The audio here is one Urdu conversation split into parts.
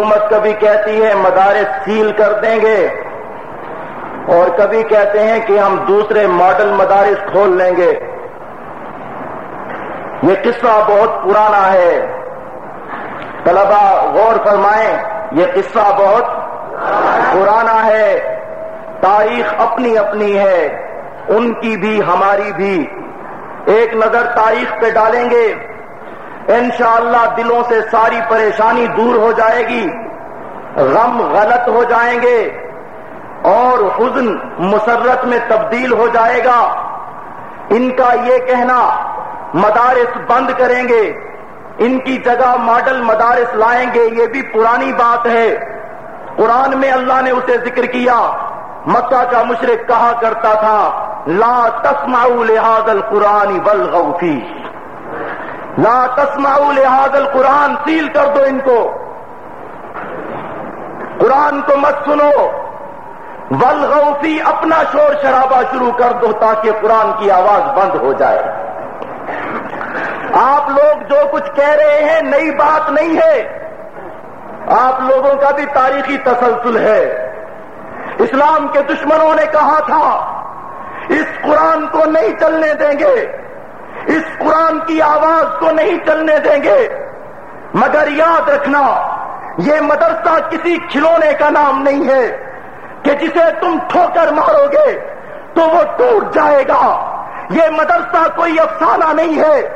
حکومت کبھی کہتی ہے مدارس سیل کر دیں گے اور کبھی کہتے ہیں کہ ہم دوسرے ماڈل مدارس کھول لیں گے۔ یہ قصہ بہت پرانا ہے۔ طلبا غور فرمائیں، یہ قصہ بہت پرانا ہے۔ تاریخ اپنی اپنی ہے، ان کی بھی، ہماری بھی۔ ایک نظر تاریخ پہ ڈالیں گے۔ انشاءاللہ دلوں سے ساری پریشانی دور ہو جائے گی، غم غلط ہو جائیں گے اور حزن مسرت میں تبدیل ہو جائے گا۔ ان کا یہ کہنا، مدارس بند کریں گے۔ ان کی جگہ ماڈل مدارس لائیں گے، یہ بھی پرانی بات ہے۔ قرآن میں اللہ نے اسے ذکر کیا، مکہ کا مشرق کہا کرتا تھا، لا تسمعوا لہذا القرآن والغوفی لا تسمعوا لہذا القرآن، سیل کر دو ان کو۔ قرآن کو مت سنو۔ ولغوفی اپنا شور شرابہ شروع کر دو تاکہ قرآن کی آواز بند ہو جائے۔ آپ لوگ جو کچھ کہہ رہے ہیں، نئی بات نہیں ہے۔ آپ لوگوں کا بھی تاریخی تسلسل ہے۔ اسلام کے دشمنوں نے کہا تھا، اس قرآن کو نہیں چلنے دیں گے۔ اس قرآن کی آواز کو نہیں چلنے دیں گے۔ مگر یاد رکھنا، یہ مدرسہ کسی کھلونے کا نام نہیں ہے کہ جسے تم ٹھوکر مارو گے تو وہ ٹوٹ جائے گا۔ یہ مدرسہ کوئی افسانہ نہیں ہے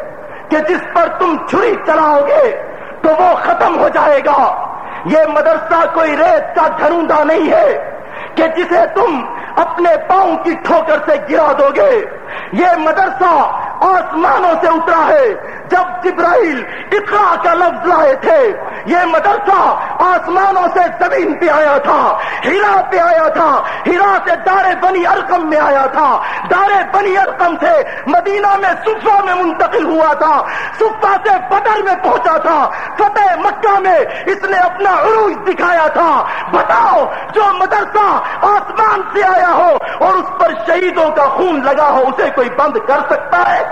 کہ جس پر تم چھری چلاؤ گے تو وہ ختم ہو جائے گا۔ یہ مدرسہ کوئی ریت کا گھروندہ نہیں ہے کہ جسے تم اپنے پاؤں کی ٹھوکر سے گرا دو گے۔ یہ مدرسہ آسمانوں سے اترا ہے۔ جب جبرائیل اقرا کا لفظ لائے تھے، یہ مدرسہ آسمانوں سے زمین پہ آیا تھا ہیرا پہ آیا تھا ہیرا سے دارے بنی ارکم میں آیا تھا۔ دارے بنی ارکم سے مدینہ میں صفا میں منتقل ہوا تھا صفا سے بدر میں پہنچا تھا۔ فتح مکہ میں اس نے اپنا عروج دکھایا تھا۔ بتاؤ جو مدرسہ آسمان سے آیا ہو اور اس پر شہیدوں کا خون لگا ہو، اسے کوئی بند کر سکتا ہے؟